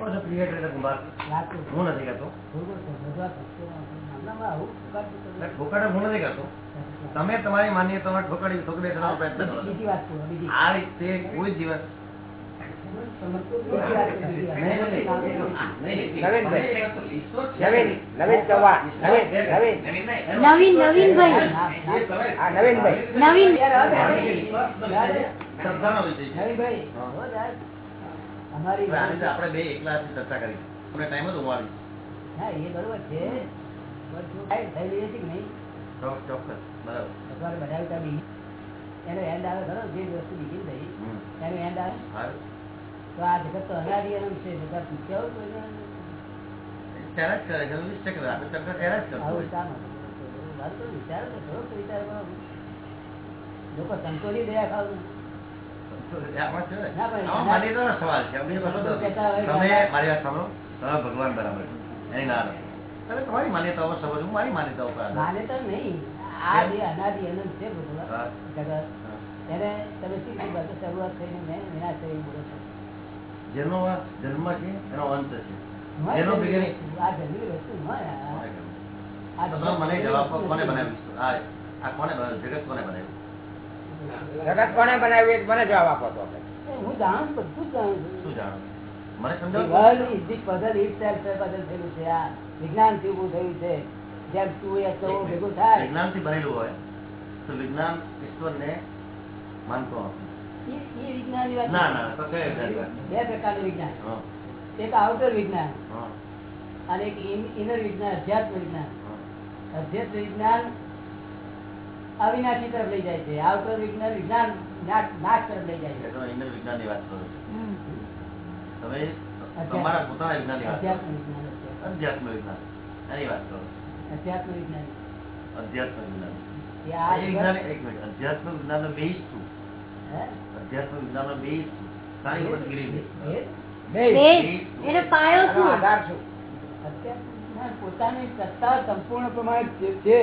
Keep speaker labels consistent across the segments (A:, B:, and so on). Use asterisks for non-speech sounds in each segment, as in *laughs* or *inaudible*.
A: હું નથી કહેતો
B: ભોગવતો, ભોગવા શકતો નથી. નાનામાં આવું ફૂંકાતું તો
A: એટલે ઠોકાડે હું નથી કહેતો. તમે તમારી માન્યતામાં ઠોકાડી ઠોકડી કરવાનો પ્રયત્ન કરો. આ રીતે કોઈ દિવસ.
C: નવીનભાઈ
B: અમારી
A: હવે આની તો આપણે બે એકલા ચર્ચા કરી. આપણે ટાઈમ જ ઉમાડી
B: હા એ બરોબર છે. પણ શું થાય? થયેલી હતી નહીં?
A: ચોક્કસ ચોક્કસ. બરાબર.
B: ભગવાને બનાવ્યું બી એનો એન્ડ આવે ખરો? જે વસ્તુ બીજી થઈ એનો એન્ડ આવે? તો આ જગત તો અનંત છે. બધા પૂછ્યા
A: ત્યારે જ કરે છે આપણે ચર્ચા ત્યારે જ કરશું.
B: આવું શા માટે? વાત કરો, વિચારો તો વિચાર કરો. લોકો સંતોષી દયા ખાવ
A: ભગવાન બરાબર એની ના. તમારી માન્યતાઓ સમજ. હું મારી માન્યતાઓ
B: માન્યતા નહીં. આ જે અનાદિ અનંત છે ભગવાન. એને તમે શી રીતે બધું શરૂઆત થઈને મેં વિનાશ થઈ બોલો છો.
A: જેનો જન્મ છે એનો અંત છે. એનો
B: વસ્તુ, આ જન્મી વસ્તુ
A: મને જવાબ કોને બનાવ્યું આ કોને જગત કોને બનાવ્યું?
C: જગત કોને બનાવ્યું મને જવાબ આપો તો.
B: હું જાણું છું, બધું જ જાણું છું.
A: શું જાણું? મને સમજાવો
B: છે, થયું છે. જેમ તું એ તો ભેગું થાય.
A: વિજ્ઞાનથી બનેલું હોય તો વિજ્ઞાન ના વિજ્ઞાન?
B: બે પ્રકારનું વિજ્ઞાન. એક આઉટર વિજ્ઞાન
A: હા,
B: અને એક ઇનર વિજ્ઞાન અધ્યાત્મ વિજ્ઞાન. અધ્યાત્મ વિજ્ઞાન અવિનાશી તરફ લઈ જાય છે. આઉટર વિજ્ઞાન વિજ્ઞાન નાશ તરફ લઈ જાય છે.
A: તો ઇન્દ્ર વિજ્ઞાનની વાત કરો તમે તમારા પોતાના વિજ્ઞાનની વાત
B: અધ્યાત્મ વિજ્ઞાન
A: એની વાત કરો
B: અધ્યાત્મ વિજ્ઞાન.
A: અધ્યાત્મ વિજ્ઞાન. એક મિનિટ. અધ્યાત્મ બેઝ શું? બેઝ શું? સારી વખત ગીરી
B: પોતાની સત્તા સંપૂર્ણ પ્રમાણે છે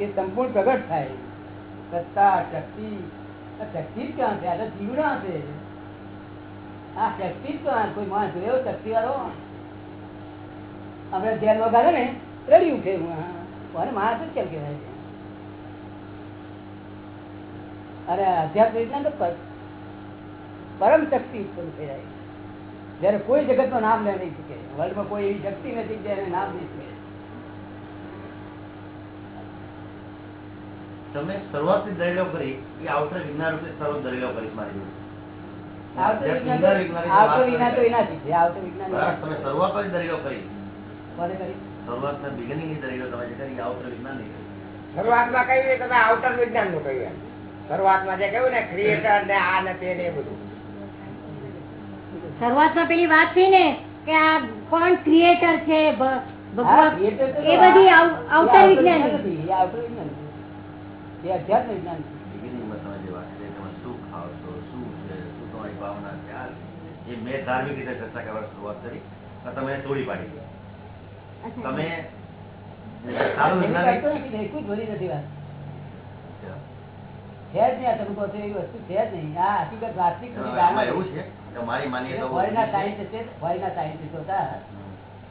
B: એ સંપૂર્ણ પ્રગટ થાય. સત્તા, શક્તિ. શક્તિ જ ક્યાં છે? આ જીવડા છે. આ શક્તિ જ ક્યાં? કોઈ માણસ એવો શક્તિ વાળો આપણે ધ્યાન વગાડે ને, રડી ઉઠે હું. અને માણસ જ કેમ કહેવાય? છે અને અધ્યાત્મ રીતના તો પર- પરમ શક્તિ ઉત્પન્ન થઈ જાય. જયારે કોઈ જગતનું નામ લે નહીં શકે. વર્લ્ડમાં કોઈ એવી શક્તિ નથી જેને નામ નહીં શકે
A: તમે શરૂઆતથી જ દલીલો કરી એ આઉટર વિજ્ઞાન રૂપે શરૂ દલીલો કરી મારી તમે શરૂઆત જ કરી. ની તમે કરી વિજ્ઞાનની
C: શરૂઆતમાં કહ્યું એ તમે આઉટર વિજ્ઞાનનું કહ્યું શરૂઆતમાં જે કહ્યું ને ક્રિએટર ને આ ને તે ને બધું.
D: શરૂઆતમાં પેલી વાત થઈ ને કે આ કોણ ક્રિએટર છે ભગવાન એ બધી આઉ-
B: એ
D: આઉટર
B: આવતો
D: વિજ્ઞાન.
B: એ અધ્યાત્મ વિજ્ઞાન છે.
A: માં છો છે છે ધાર્મિક રીતે ચર્ચા કરવાની શરૂઆત કરી તમે તોડી પાડી તમે સારું
B: નથી, વાત. છે જ નહીં આ તમે કહો છો એવી વસ્તુ છે જ નહીં. આ હકીકત વાસ્તવિક બધી
A: આમાં
B: જાણો
A: એવું છે કે મારી માન્યતાઓ
B: ફોરેનના સાયન્ટિસ્ટ ફોરેનના સાયન્ટિસ્ટો હતા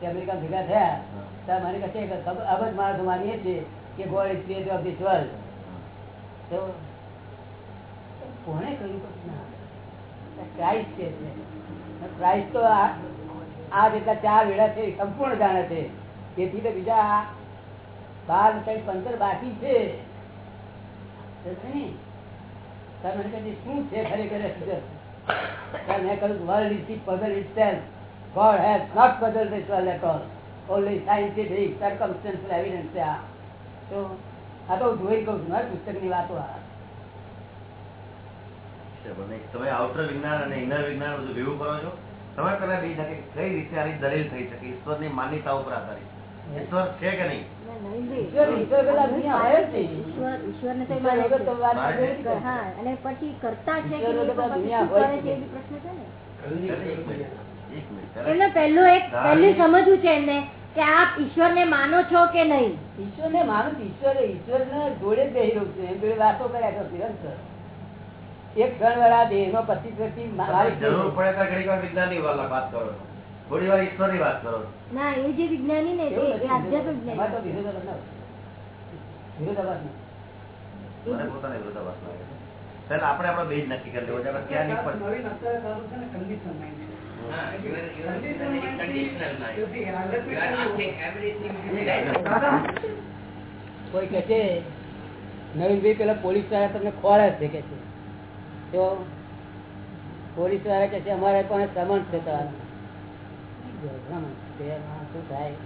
B: તે અમેરિકા ભેગા થયા. ત્યારે કે ખબર- અબજ માણસો માનીએ છીએ કે God is creator of this world સંપૂર્ણ જાણે છે. તેથી તો બીજા બાર કઈ પંદર બાકી છે. શું છે ખરેખર? મેં કહ્યું world is puzzle puzzle self God has not puzzle this world at all Only scientific circumstance evidence છે આ. તો આ તો જોઈ કઉ છું પુસ્તકની વાતો
A: તમે આઉટર વિજ્ઞાન અને ઇનર વિજ્ઞાન બધું ભેગું કરો છો તમે પેલા બી કે કઈ રીતે આની દલીલ થઈ શકે? ઈશ્વરની માન્યતા ઉપર આધારિત. ઈશ્વર છે કે નહીં?
B: ઈશ્વર ઈશ્વર.
D: ઈશ્વર
B: ઈશ્વર
D: પછી કરતા છે કે
B: ઈશ્વર
D: ને?
A: એક મિનિટ એક મિનિટ
D: એમને પહેલું એક પહેલું સમજવું છે એમને. કે આપ ઈશ્વરને માનો છો કે નહીં?
B: ઈશ્વરને માનું. ઈશ્વર ઈશ્વરને જોડે બેહી રહ્યું છે. એમ જોડે વાતો કર્યા કરતી નિરંતર એક ક્ષણ વાળા દેહનો પચીસ વ્યક્તિ મારી
A: જરૂર પડે તો ઘણી વાર વિજ્ઞાનની વાલા વાત કરો. થોડી વાર ઈશ્વરની વાત કરો.
D: ના એ જે વિજ્ઞાની ને એ. આધ્યાત્મિક
B: એમાં તો
D: જ્ઞાની
B: વિરોધાભાસ ના હોય.
A: મને પોતાને વિરોધાભાસ લાગે છે ચાલ આપણે આપણો બેજ નક્કી કરી લેવો છે. ક્યાં નીકળ
E: નવીન અત્યારે
B: કોઈ કે છે નવીનભાઈ પેલા પોલીસવાળા તમને ખોળે છે કે છે? તો પોલીસવાળા કે છે, અમારે પણ સમાન છે શું થાય?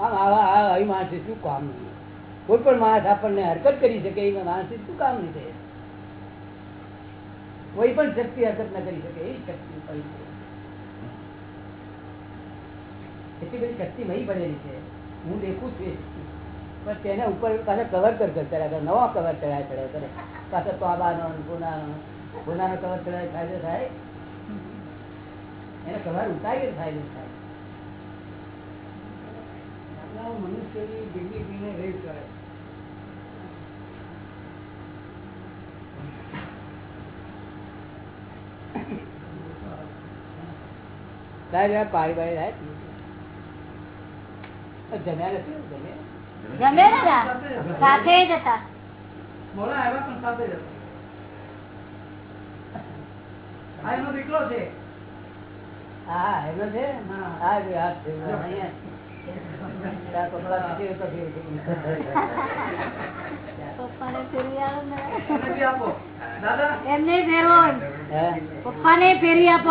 B: આમ આવા આવી માણસે શું કામ નહીં કોઈ પણ માણસ આપણને હરકત કરી શકે એ માણસે શું કામ નહીં કોઈ પણ શક્તિ હરકત ન કરી શકે એવી શક્તિ એટલી બધી શક્તિ નહીં પડેલી છે, હું દેખું છું એ શક્તિ. પણ તેના ઉપર પાછા કવર કર કર કરે નવા કવર ચડાય ચડ્યા કરે પાછા તોબાનો ગુનાનો ગુનાનો કવર ચડાય ફાયદો થાય એને કવર ઉતારી ફાયદો થાય
E: મનુષ્યની dignity-ને raise કરે.
B: સાહેબ પાણી થાય જમ્યા નથી જમ્યા
D: જમે ને ના? સાથે જ હતા
E: મોડા આવ્યા પણ સાથે જ હતા. એનો દીકરો છે
B: હા એનો છે
E: હા.
B: હા ભાઈ, છે. પપ્પા તો ફેર.
D: આવો ને.
E: આપો
D: એમને ફેરવો
B: પપ્પા
D: ને ફેરવી આપો?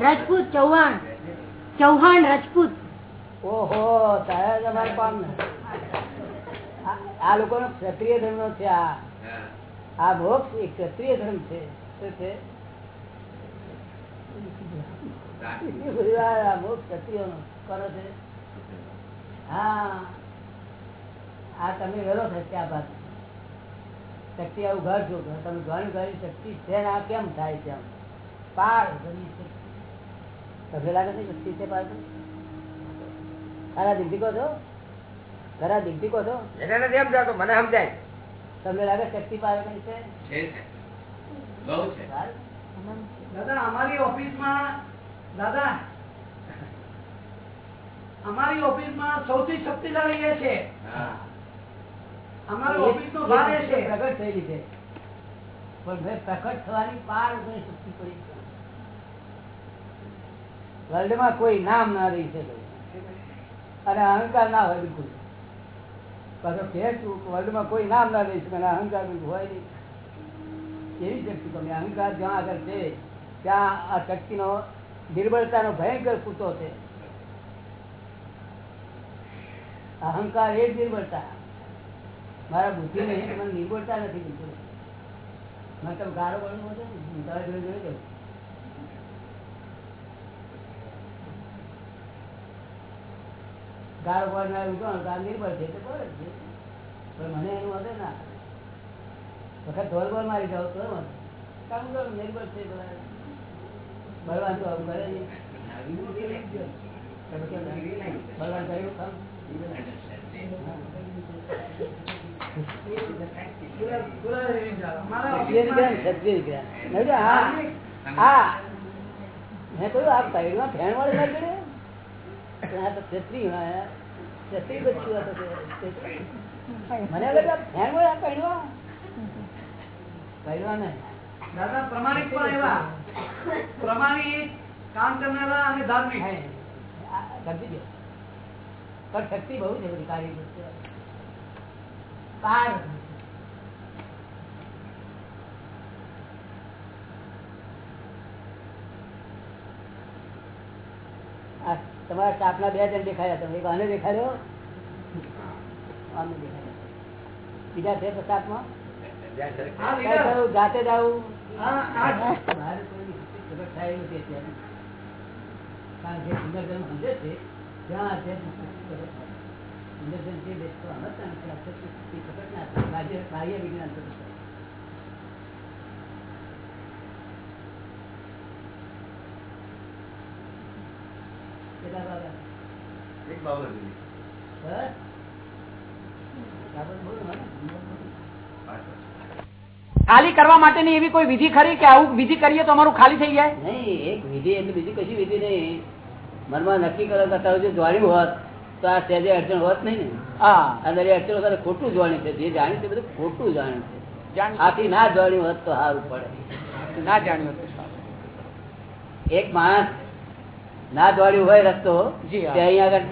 D: રાજપૂત ચૌહાણ. ચૌહાણ રાજપૂત.
B: ઓહો તારા તમારે આ- લોકો લોકોનો ક્ષત્રિય ધર્મ છે આ. આ મોક્ષ એ ક્ષત્રિય ધર્મ છે. શું છે? આ છે તમે વેલો થશે આ બાજુ શક્તિ આવું ઘર છો તમે ઘણી ઘણી શક્તિ છે ને આ કેમ થાય છે આમ પાર ઘણી શક્તિ. તમને લાગે છે શક્તિ છે પાર ખરા દિલથી કહો છો ખરા દિલથી કહો છો
C: મને સમજાય
B: તમને લાગે શક્તિ પાર કરી છે પાર?
E: દાદા અમારી ઓફિસમાં દાદા અમારી ઓફિસમાં સૌથી શક્તિશાળી એ છે. અમારી ઓફિસનો ભાર એ છે.
B: પ્રગટ થયેલી છે પણ ભાઈ પ્રગટ થવાની પાર કોઈ શક્તિ પડી વર્લ્ડ વર્લ્ડમાં કોઈ નામ ના રહી છે અને અહંકાર ના હોય બિલકુલ. પાછો માં કોઈ નામ ના રહી શકે અને અહંકાર બિલકુલ હોય નહીં. એવી શક્તિ? તમે અહંકાર જ્યાં આગળ છે ત્યાં આ શક્તિનો નિર્બળતાનો ભયંકર પૂતો છે. અહંકાર એ જ નિર્બળતા. મારા બુદ્ધિ ને મને નિર્બળતા નથી બિલકુલ મને તમે ગાળો બળવો છે ને, તારા પડનાર ઉઠવાનું તો નિર્બળ છે છે. પણ મને એનું વધે ના વખત ધોલ બોલ મારી જાવ તો. કામ કરો નિર્બળ છે બળવાન તો આવું કરે બળવાન કર્યું કામ ને ના. મને પૈડવા પૈડવા નહીં
E: દાદા પ્રમાણિક પણ એવા પ્રમાણિક કામ કરનારા અને ધાર્મિક.
B: સમજી ગયો. પણ શક્તિ બહુ છે બધી કાર્ય પાર તમારા સ્ટાફના બે જણ દેખાયા તમે. એક આને દેખાડ્યો. આને દેખાડ્યો. બીજા છે સ્ટાફમાં? જાતે જ આવું. કારણ કે પુનર્જન્મ સમજે છે ત્યાં અત્યારે પુનર્જન્મ જે દેશ તો સમજતા નથી. આ સત્ય શક્તિ પ્રગટ ના થાય. બાહ્ય બાહ્ય વિજ્ઞાન પ્રગટ થાય.
A: બાબત હતી.
B: બસ?
E: ખાલી કરવા માટેની એવી કોઈ વિધિ ખરી કે આવું વિધિ કરીએ તો અમારું ખાલી થઈ જાય?
B: નહીં એક વિધિ એટલે બીજી કશી વિધિ નહીં. મનમાં નક્કી કરો કે અત્યારે જો હોત તો આ સહેજે અડચણ હોત નહીં ને.
E: હા.
B: અંદર એ અડચણ વગર ખોટું જોડણી છે. જે જાણ્યું છે બધું ખોટું જાણ્યું છે. આથી ના જોડ્યું હોત તો સારું પડે.
E: ના જાણ્યું હોત
B: એક માણસ ના દોડ્યું હોય રસ્તો ત્યાં અહીંયા આગળ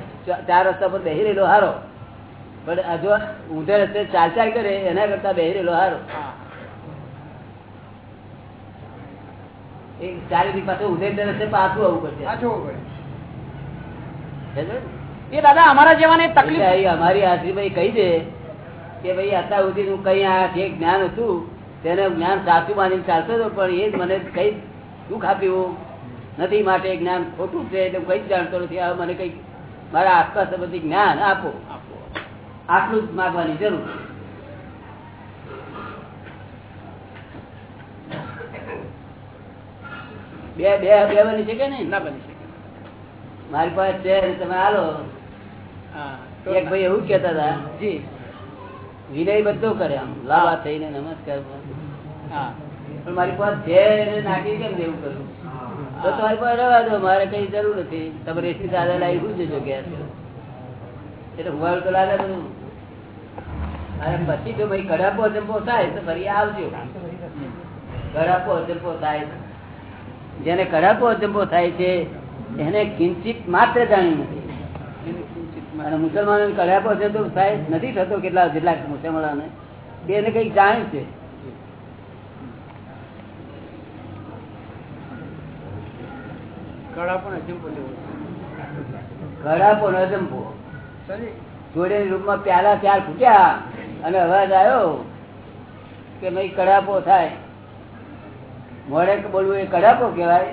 B: ચાર રસ્તા પર બેહી રહેલો હારો. પણ હજુ ઊંધે રસ્તે ચાલ ચાલ કરે એના કરતા બેહી રહેલો હારો
E: હા.
B: એ દી પાછું રસ્તે પાછું આવવું પડશે
E: આ જોવું
B: ને?
E: એ દાદા અમારા જેવાને તકલીફ
B: અહીં અમારી હાજરીભાઈ કહી દે કે ભાઈ અત્યાર સુધી હું કઈ આ જે જ્ઞાન હતું તેને જ્ઞાન સાચું માનીને ચાલતો હતો પણ એ જ મને કઈ દુઃખ આપ્યું નથી માટે. જ્ઞાન ખોટું છે એટલે કઈ જાણતો નથી. હવે મને કઈ મારા આસપાસ સંબંધી જ્ઞાન આપો. આટલું જ માગવાની જરૂર બે બે બે બની શકે ને?
E: ના બની શકે.
B: મારી પાસે છે તમે
E: હાલો.
B: એક ભાઈ એવું કેતા હતા
E: જી.
B: વિનય બધો કરે આમ લાવા થઈને નમસ્કાર પણ મારી પાસે છે નાખી કેમ દેવું કરું? તો તમારી પાસે રહેવા દો મારે કઈ જરૂર નથી. તમે રેસી દાદા લાવી શું જજો ગેસ એટલે હુવાડું તો લાગે બધું અને પછી જો ભાઈ કડાપો અજંપો થાય તો ફરી આવજો. કડાપો અજંપો થાય જેને કડાકો અજંપો થાય છે એને કિંચિત માત્ર જાણ્યું નથી. અને મુસલમાનો કડાકો અજંપો થાય નથી થતો કેટલા જેટલા મુસલમાનો એને કંઈક જાણ્યું છે. કડાપો ન રૂપમાં પ્યાલા ચાર ફૂટ્યા અને અવાજ આવ્યો કે ભાઈ કડાપો થાય. મોડે બોલવું એ કડાકો કહેવાય.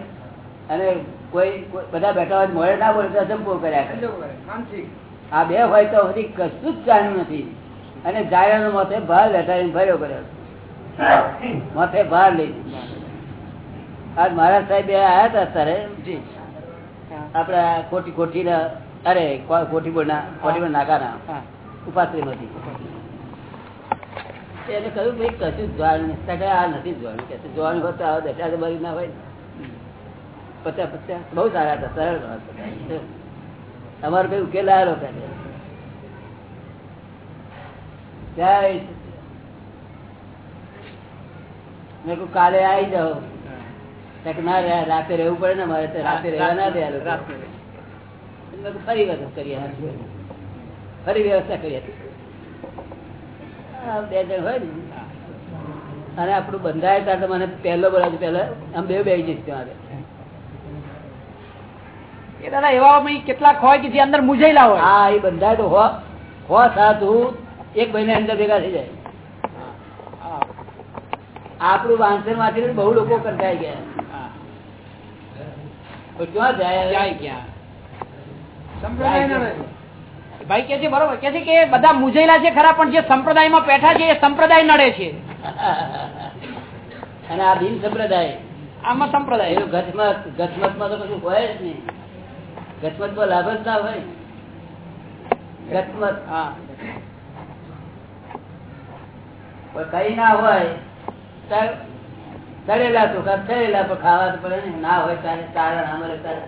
B: અને કોઈ બધા બેઠા હોય મોડે ના બોલે તો અજંપો કર્યા કરે. આ બે હોય તો હજી કશું જ જાણ્યું નથી. અને જાણ્યાનો માથે ભાર લેતા ભર્યો કર્યો. માથે ભાર લઈ આજ મહારાજ સાહેબ આવ્યા હતા અત્યારે. આપડા કોટી ના અરે કો- કોઠીપુર ના કોઠીપુર નાકાના
E: હા.
B: ઉપાશ્રી માંથી એને કહ્યું ભાઈ કશું જોવાનું નથી આ નથી જોવાનું. કે જોવાનું હોત તો આવા તો દબારી ના હોય. પચાસ પચાસ. બહુ સારા હતા સરળ તમારો કઈ ઉકેલ આવેલો કહું કાલે આવી જાઓ. ત્યાં ના રહ્યા રાતે રહેવું પડે ને મારે રાતે રહેવા ના કીધું ફરી વ્યવસ્થા કરીએ. ફરી વ્યવસ્થા કરીએ. આ બે જણ હોય ને. અને આપણું બંધાય ત્યારે તો મને પહેલો બોલાવજો પહેલા આમ બે બે જઈશ તમારે
E: એ દાદા એવા કેટલાક હોય કે જે અંદર મુજાયેલા હોય?
B: હા એ બંધાય તો હો હો સાધુ એક મહિના અંદર ભેગા થઈ જાય. આપણું વાંચનમાંથી બહુ લોકો કંટાઈ ગયા. ક્યાં જાય?
E: ક્યાં? ક્યાં ભાઈ કે છે બરોબર. કે છે કે બધા મુજેલા છે ખરા પણ જે સંપ્રદાયમાં બેઠા છે એ સંપ્રદાય નડે છે. *laughs*
B: અને આ બિન સંપ્રદાય.
E: આમાં સંપ્રદાય.
B: એનું ગચમતમાં તો કશું હોય જ નહીં. ગચમતમાં લાભ જ ના હોય. ગચમત
E: હા.
B: કઈ ના હોય તળેલા તો તળેલા પણ ખાવા તો પડે ને. ના હોય ત્યારે તારણ અમારે ત્યારે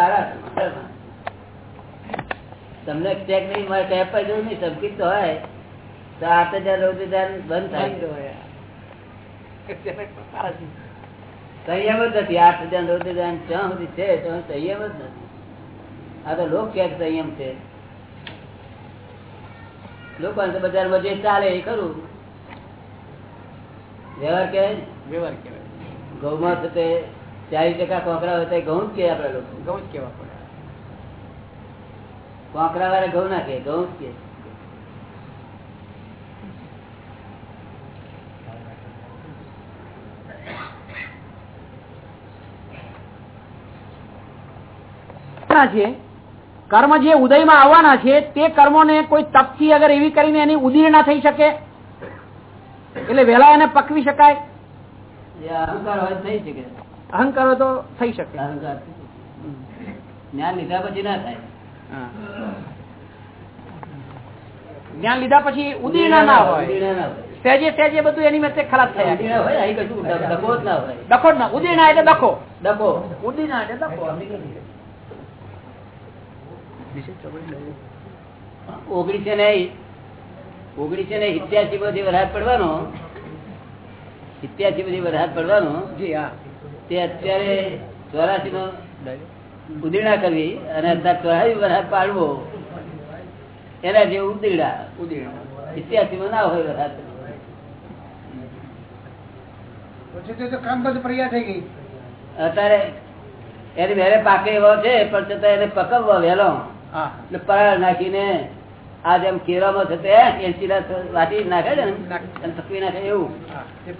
B: સારા તમને ચેક નહીં મારે ટેપ પર જવું નહીં સંકિત તો હોય. તો આઠ હજાર નવ હજાર બંધ થાય. સંયમ જ નથી. આઠ હજાર નવ હજાર જ્યાં સુધી છે ત્યાં સંયમ જ નથી. આ તો લોક ક્યાંક સંયમ છે. લોકો બજારમાં જે ચાલે એ ખરું. વ્યવહાર કહેવાય
E: વ્યવહાર કહેવાય.
B: ગૌમાં છે તે ચાલીસ ટકા કોકરા હોય તો ઘઉં જ કે આપડે લોકો.
E: ઘઉં જ કેવા પડે
B: કોકરા વાળા ઘઉં ના કે ઘઉં જ કે
E: છે. કર્મ જે ઉદયમાં આવવાના છે તે કર્મોને કોઈ તપથી અગર એવી કરીને એની ઉદીર ના થઈ શકે એટલે વહેલા એને પકવી શકાય.
B: અહંકાર હોય થઈ શકે.
E: અહંકાર તો થઈ શકે.
B: અહંકાર જ્ઞાન લીધા પછી ના થાય.
E: જ્ઞાન લીધા પછી ઉદીર્ણા ના હોય
B: ઉદીર્ણા ના હોય.
E: સહેજે સહેજે બધું એની મેં ખલાસ થયા.
B: ઉદીર્ણા હોય અહીં કશું ડ- ડખો જ ના હોય.
E: ડખો જ ના. ઉદીર્ણા એટલે ડખો
B: ડખો
E: ઉદીર્ણા એટલે ડખો
B: ઓગણીસો ને ઓગણીસો ને સિત્યાસી બધી વરસાદ પડવાનો. ઇત્યાસી બધી વરસાદ પડવાનો.
E: જી હા.
B: તે અત્યારે ચોરાસી નો ઉદીડા કરવી અને ચોરાસી વરસાદ પાડવો. એના જે ઉદીડા
E: ઉદીડા
B: સિત્યાસી માં ના હોય વરસાદ. અત્યારે એની વેરે પાકે એવો છે પણ છતાં એને પકવવા વહેલો.
E: હા.
B: એટલે પરાળ નાખીને આ જેમ કેરામાં છે તે એલચી ના વાટી નાખે છે ને પકવી નાખે એવું.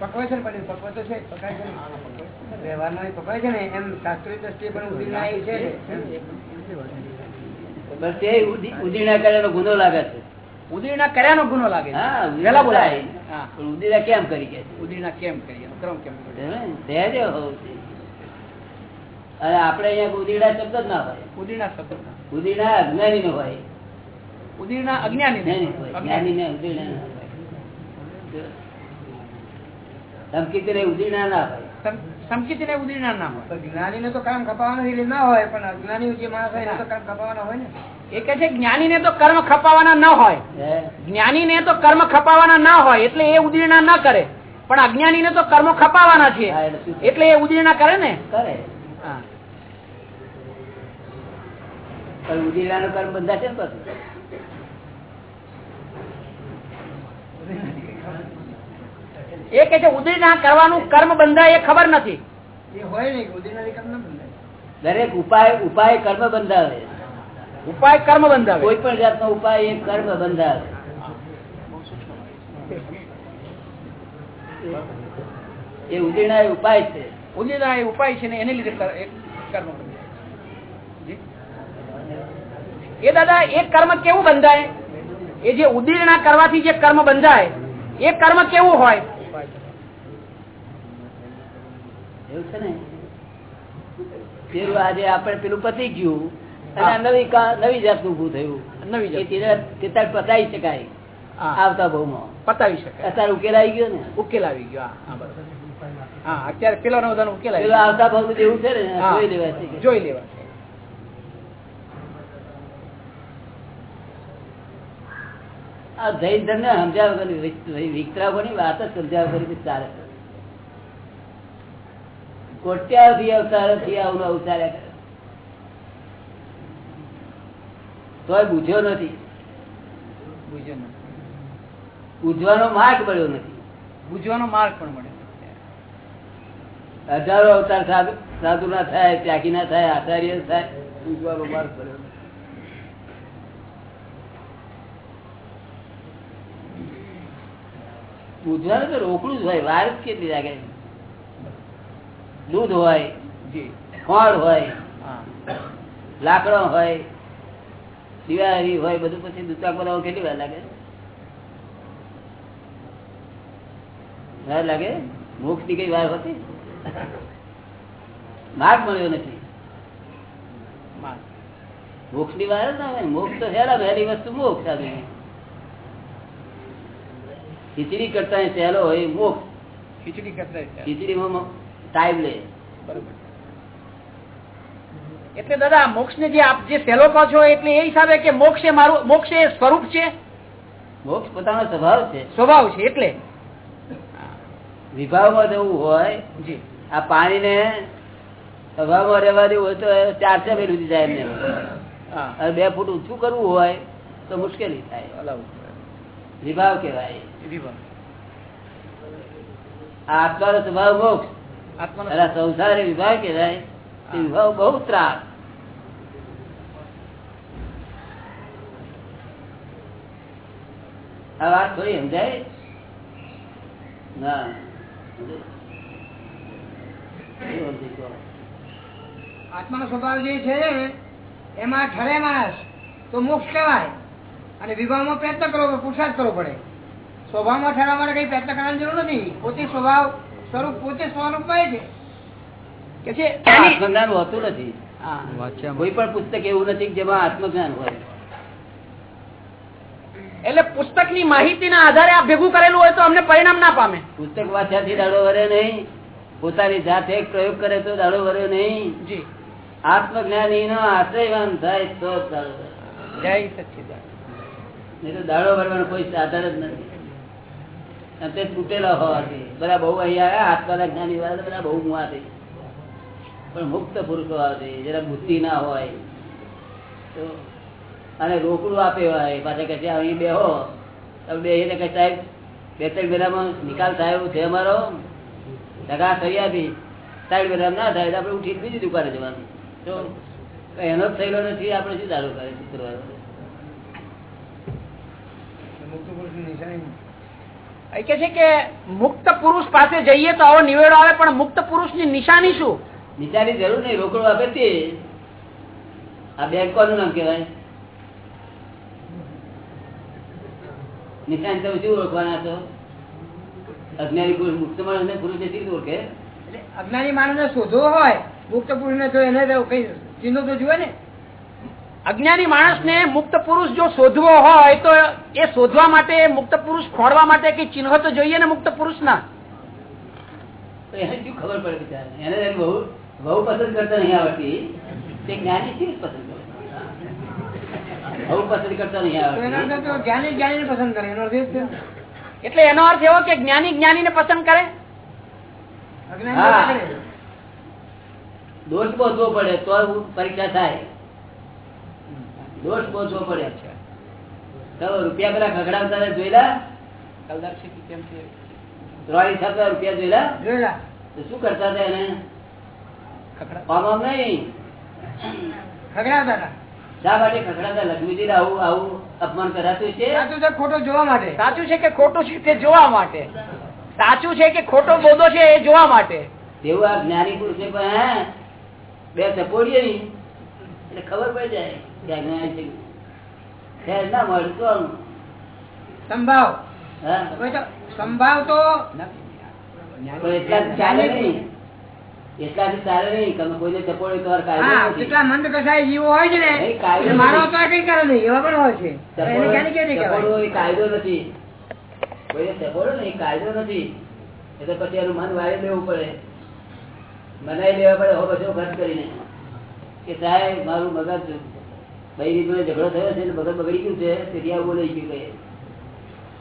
C: પકવે છે ને પણ પકવે તો છે પકાય છે. વ્યવહારમાં પકવાય છે ને એમ શાસ્ત્રીય દ્રષ્ટિએ પણ ઉદીર્ણા એ છે.
B: બસ એ ઉદી- ઉદીર્ણા કર્યાનો ગુનો લાગે છે.
E: ઉદીર્ણા કર્યાનો ગુનો લાગે
B: હા
E: વેલા બોલાય. હા.
B: પણ ઉદીર્ણા કેમ કરી કે?
E: ઉદીર્ણા કેમ કરીએ ક્રમ કેમ
B: છે. અને આપણે અહીંયા ઉદીર્ણા શબ્દ જ ના હોય.
E: ઉદીર્ણા શબ્દ
B: ઉદીર્ણા અજ્ઞાની નો હોય.
E: અજ્ઞાની
B: જ્ઞાની ને ઉદીર્ણા ના ને ઉદીર્ણા ના હોય.
E: સંકિત ને ઉદીર્ણા ના હોય.
C: પણ જ્ઞાનીને તો કામ ખપાવવાનો એટલે ના હોય પણ અજ્ઞાની જે માણસ હોય તો કામ ખપાવવાના હોય ને?
E: એ કે છે જ્ઞાની ને તો કર્મ ખપાવાના ન હોય. જ્ઞાની ને તો કર્મ ખપાવાના ના હોય એટલે એ ઉદીર્ણા ના કરે. પણ અજ્ઞાની ને તો કર્મો ખપાવાના છે.
B: એટલે
E: એ ઉદીર્ણા કરે ને?
B: કરે.
E: હા.
B: ઉદીર્ણા નું કર્મ બંધાશે ને પાછું?
E: એ કે છે ઉદીર્ણા કરવાનું કર્મ બંધાય એ ખબર નથી.
C: એ હોય નહીં ઉદીર્ણાની કામ ના બંધાય.
B: દરેક ઉપાય ઉપાય કર્મ બંધાવે.
E: ઉપાય કર્મ બંધાવે.
B: કોઈ પણ જાતનો ઉપાય એ કર્મ બંધાવે. એ ઉદીના એ ઉપાય છે.
E: ઉદીના એ ઉપાય છે ને એને લીધે કર્મ બંધાય. એ દાદા એ કર્મ કેવું બંધાય? એ જે ઉદીર્ણા કરવાથી જે કર્મ બંધાય એ કર્મ કેવું હોય?
B: એવું છે ને? પેલું આજે આપણે પેલું પતી ગયું અને નવી જાત નવી જાતનું ઉભું થયું.
E: નવી
B: તીરત પતાવી શકાય. આવતા ભાવમાં.
E: પતાવી શકાય.
B: અત્યારે ઉકેલ આવી ગયો ને?
E: ઉકેલ આવી ગયો હા, હા બરાબર. હા અત્યારે પેલો નો ઉકેલ.
B: આવતા ભાવ જેવું છે ને જોઈ લેવા
E: જોઈ લેવા છે.
B: આ જૈન ધર્મ ને સમજાવ વિકરાગો ની વાત જ સમજાવ કરી ચાલે. કોટ્યાવથી અવતારથી આવું અવતાર્યા કરે. તોય
E: બુઝ્યો નથી.
B: બુઝવાનો માર્ગ મળ્યો નથી.
E: બુજવાનો માર્ગ પણ મળ્યો
B: હજારો અવતાર સાધુ સાધુ ના થાય ત્યાગી ના થાય આચાર્ય થાય. બુઝવાનો માર્ગ મળ્યો નથી. બુझવાનું તો રોકડું જ હોય વાર જ કેટલી લાગે? દૂધ હોય ફળ હોય લાકડો હોય દિવાળી હોય બધું પછી દૂધપાક બનાવવા કેટલી વાર લાગે? વાર લાગે? મોક્ષની કઈ વાર હોતી? માર્ગ મળ્યો નથી. મોક્ષની વાર જ ના મોક્ષ તો હેરા વહેલી વસ્તુ મોક્ષ આવી ખીચડી કરતા સહેલો હોય મોક્ષ
E: ખીચડી કરતા.
B: ખીચડીમાં ટાઈમ લે.
E: એટલે દાદા મોક્ષ ને જે આપ જે સહેલો કહો છો એટલે એ હિસાબે કે મોક્ષ એ મારું મોક્ષ એ સ્વરૂપ છે?
B: મોક્ષ પોતાનો સ્વભાવ છે.
E: સ્વભાવ છે એટલે.
B: વિભાવમાં જવું હોય આ પાણીને હવામાં રહેવા દેવું હોય તો ચારસો ફેર સુધી જાય એમને બે ફૂટ ઊંચું કરવું હોય તો મુશ્કેલી થાય. વિભાવ આ આત્માનો સ્વભાવ મોક્ષ સંસાર એ વિભાવ કહેવાય એ વિભાવ બહુ ત્રાસ. આ વાત થોડી સમજાય? ના?
C: આત્માનો સ્વભાવ જે છે એમાં ઠરે માણસ તો મોક્ષ કહેવાય. અને વિવાહમાં પ્રયત્ન કરવો પુરુષાર્થ કરવો પડે. સ્વભાવમાં ઠરવા માટે કઈ પ્રયત્ન કરવાની જરૂર નથી. પોતે સ્વભાવ સ્વરૂપ પોતે સ્વરૂપમાં છે.
E: કે છે
B: આત્મજ્ઞાન હોતું નથી. કોઈ પણ પુસ્તક એવું નથી જેમાં આત્મજ્ઞાન હોય.
E: એટલે પુસ્તકની માહિતીના આધારે આ ભેગું કરેલું હોય તો અમને પરિણામ ના પામે.
B: પુસ્તક વાંચ્યાથી દાડો વરે નહીં. પોતાની જાતે પ્રયોગ કરે તો દાડો વરે નહીં.
E: જી.
B: આત્મજ્ઞાની નો આશ્રયવાન થાય તો દાડો.
E: જય સચિદાન
B: નહીં તો દાડો ભરવાનો કોઈ આધાર જ નથી. તે તૂટેલા હોવાથી. બધા બહુ અહીંયા આવ્યા, આત્માના જ્ઞાની વાળા બધા બહુ થઈ પણ મુક્ત પુરુષો આવે જરા બુદ્ધિ ના હોય તો અને રોકડું આપે હોય, પાછા કહે છે અહીં બેહો તમે બેસીને કહે, સાહેબ બે ત્રણ મહિનામાં નિકાલ થાય એવું છે અમારો? ટકા કરી આપી ત્રણ મહિના ના થાય આપણે ઉઠી બીજી દુકાને જવાનું. તો એનો જ થયેલો નથી, આપણે શું ચાલુ કરે? શુક્રવાર
C: નિશાની
E: એ કે છે કે મુક્ત પુરુષ પાસે જઈએ તો આવો નિવેડો આવે પણ મુક્ત પુરુષની નિશાની શું?
B: નિશાની જરૂર નહીં રોકડો આપે તે આ બેંક કોનું નામ કહેવાય? નિશાન તમે શું ઓળખવાના છો? અજ્ઞાની પુરુષ મુક્ત માણસ ને શી ઓળખે?
C: અજ્ઞાની અજ્ઞાની માણસને શોધવો હોય મુક્ત પુરુષ ને તો એને કઈ ચિહ્નો તો જુએ ને.
E: અજ્ઞાની માણસને મુક્ત પુરુષ જો શોધવો હોય તો એ શોધવા માટે મુક્ત પુરુષ ખોડવા માટે કઈ ચિહ્ન તો જોઈએ ને મુક્ત પુરુષ
B: ના એને શું ખબર પડે બિચારાને? એને બહુ બહુ પસંદ કરતા નહીં આવડતી. તે જ્ઞાની શી પસંદ કરે? બહુ પસંદ કરતા નહીં આવડતી.
C: અંદર જ્ઞાની પસંદ કરે એનો અર્થ
E: એટલે એનો અર્થ એવો કે જ્ઞાની જ્ઞાની ને પસંદ કરે?
C: અજ્ઞાની
B: હા.
C: કરે.
B: દોષ પહોંચવો પડે તો પરીક્ષા થાય. દોષ બોચવો પડ્યા છે. તો રૂપિયા પેલા ખગડાવતા જોયેલા? ત્રણ છાપા રૂપિયા જોયેલા?
C: જોયેલા.
B: તો શું કરતા હતા એને? આમ આમ નહીં.
C: ખગડાવતા
B: શા માટે ખગડાતા લક્ષ્મીજી આવું આવું અપમાન કરાતું છે?
C: સાચું છે ખોટું જોવા માટે?
E: સાચું છે કે ખોટું છે તે જોવા માટે? સાચું છે કે ખોટો બોધો છે એ જોવા માટે?
B: તેવું આ જ્ઞાની પુરુષે પણ હે બે ચપોડીએ ની એટલે ખબર પડી જાય. ના મળે
C: સંભાવ. સંભાવ તો
B: ચાલે નહીં. એટલાથી ચાલે નહીં. તમે કોઈને ચપોડી તમારે કાયદો નથી.
C: કેટલા મંદ કસાય જીવો હોય છે ને એ મારો તો કઈ કરે નહીં એવા પણ હોય છે.
B: ચપોડો એ કાયદો નથી. કોઈને ચપોડો કાયદો નથી. એટલે પછી એનું મન વાળી લેવું પડે. મનાઈ લેવા પડે હો પછી ખર્ચ કરીને. કે સાહેબ મારું મગજ બઈ રીતનો ઝઘડો થયો છે મગજ બગડી ગયું છે તેથી આવું બોલાઈ ગયું કઈ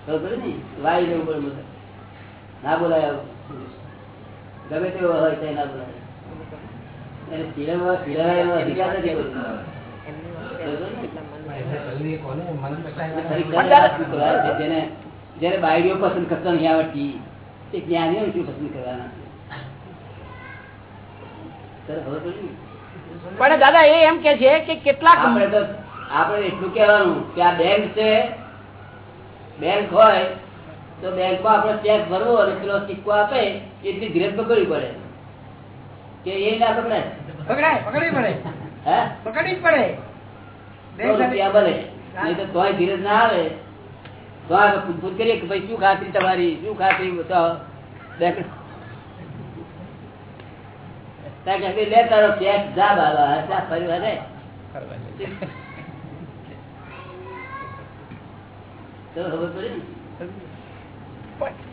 B: ખબર ને? વાળી લેવું પડે મગજ ના બોલાય ગમે તેવો હોય તે ના બોલાય. એને પીડાવા પીડાવાનો અધિકાર નથી કોઈ. જેને જેને બાયડીઓ પસંદ કરતા નહીં આવડતી તે જ્ઞાનીઓ શું પસંદ કરવાના? તને ખબર પડી?
E: પણ દાદા એ એમ કે છે કે કેટલાક
B: આપણે તો આપણે એટલું કહેવાનું કે આ બેંક છે બેંક હોય તો બેંકમાં આપણે ચેક ભરવો અને પેલો સિક્કો આપે એટલી ગ્રેપ પકડવી પડે. કે એ ના પકડાય.
C: પકડાય પકડવી પડે.
B: હે?
C: પકડવી જ પડે.
B: નહીં તો તોય ધીરજ ના આવે. તો કરીએ કે ભાઈ શું ખાતરી તમારી શું ખાતરી? કે લે તારો જા બાબા રે.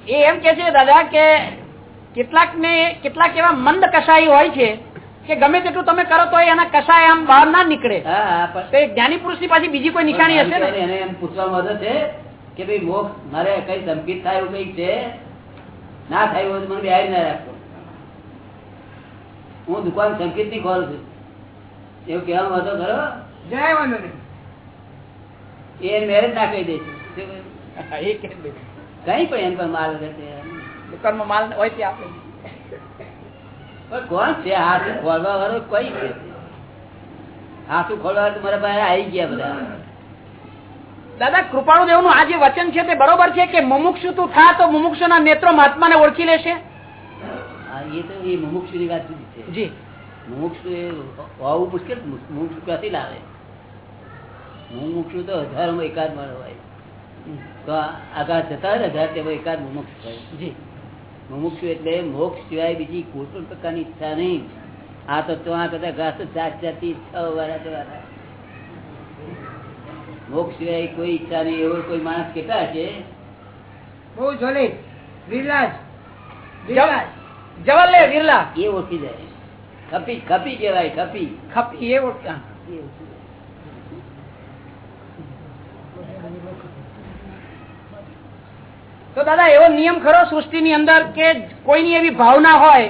E: એ એમ કે છે દાદા કે કેટલાક ને કેટલાક એવા મંદ કસાઈ હોય છે કે ગમે તેટલું તમે કરો તો એના કસાય આમ બહાર ના નીકળે. જ્ઞાની પુરુષની પાછી બીજી કોઈ નિશાની હશે ને?
B: એને એમ પૂછવા મદદ છે કે ભાઈ મોક્ષ મારે કઈ ધમકી થાય એવું કઈ છે? ના થાય એવું મને બે ના રાખો હું દુકાન સંકેતની ખોલું છું. એવું કેવા માંગતો ખરો?
C: જરાય વાંધો નહીં.
B: એ મેરેજ ના કહી દે છે. કઈ પણ એમ પણ માલ
E: દુકાનમાં માલ હોય તે આપણે
B: પણ કોણ છે હાથ ખોલવા વાળો કઈ છે. હાથું ખોલવા તો મારા પાસે આવી ગયા બધા.
E: દાદા કૃપાણુ દેવનું આ જે વચન છે તે બરોબર છે કે મુમુક્ષુ તું થા તો મુમુક્ષુ ના નેત્રો મહાત્મા ને ઓળખી લેશે?
B: એ તો એ મુમુક્ષુ ની વાત છે
E: જી
B: મુમુક્ષુ હોવું મુશ્કેલ મુમુક્ષુ ક્યાંથી લાવે? મુમુક્ષુ તો હજારોમાં એકાદ મળે હોય. તો આગળ જતા હોય હજાર તેમાં એકાદ મુમુક્ષુ હોય
E: જી.
B: મુમુક્ષુ એટલે મોક્ષ સિવાય બીજી કોઈ પણ પ્રકારની ઈચ્છા નહીં. આ તો ત્યાં કરતા ઘાસ જાત જાતિ ઈચ્છાઓ વાળા જવાના મોક્ષ સિવાય કોઈ ઈચ્છા નહીં. એવો કોઈ માણસ કેટલા છે
C: બહુ જોલી વિરલાજ વિરલાજ
E: જવાલે વિરલા
B: એ ઓળખી જાય. ખપી ખપી કેવાય ખપી.
E: ખપી એ ઓળખા. તો દાદા એવો નિયમ ખરો સૃષ્ટિ ની અંદર કે કોઈની એવી ભાવના હોય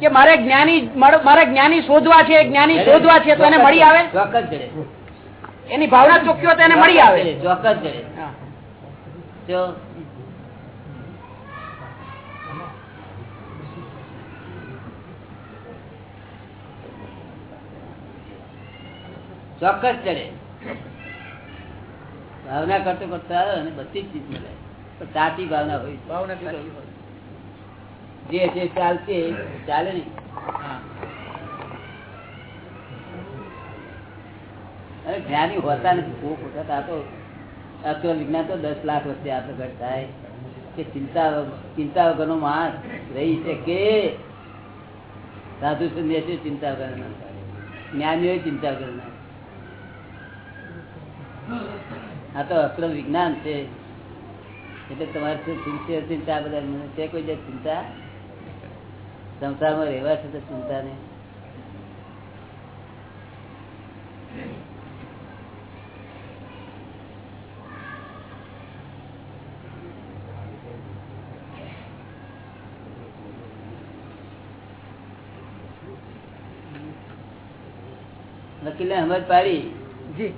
E: કે મારે જ્ઞાની મારે- જ્ઞાની શોધવા છે જ્ઞાની શોધવા છે તો એને મળી આવે?
B: ચોક્કસ
E: એની ભાવના ચોખ્ખી હોય તો એને મળી આવે?
B: ચોક્કસ કરે
E: હા.
B: જો ચોક્કસ ચડે ભાવના કરતો કરતો અને બધી જ ચીજ મળે સાચી ભાવના હોય.
E: ભાવના
B: જે. જે ચાલતી ચાલે નહીં. જ્ઞાની હોતા નથી કોક વખત આ તો અક્રમ વિજ્ઞાન તો દસ લાખ વર્ષે આ પ્રગટ થાય કે ચિંતા ચિંતા વગરનો માણસ રહી શકે સાધુ સંન્યાસી ચિંતા વગર ના થાય. જ્ઞાનીઓ ચિંતા વગર ના. આ તો અક્રમ વિજ્ઞાન છે. એટલે તમારે સિન્સિયર ચિંતા બધા મને છે કોઈ જે ચિંતા? સંસારમાં રહેવા છે તો ચિંતા નહીં વકીલે સમજ પાડી?
E: જી.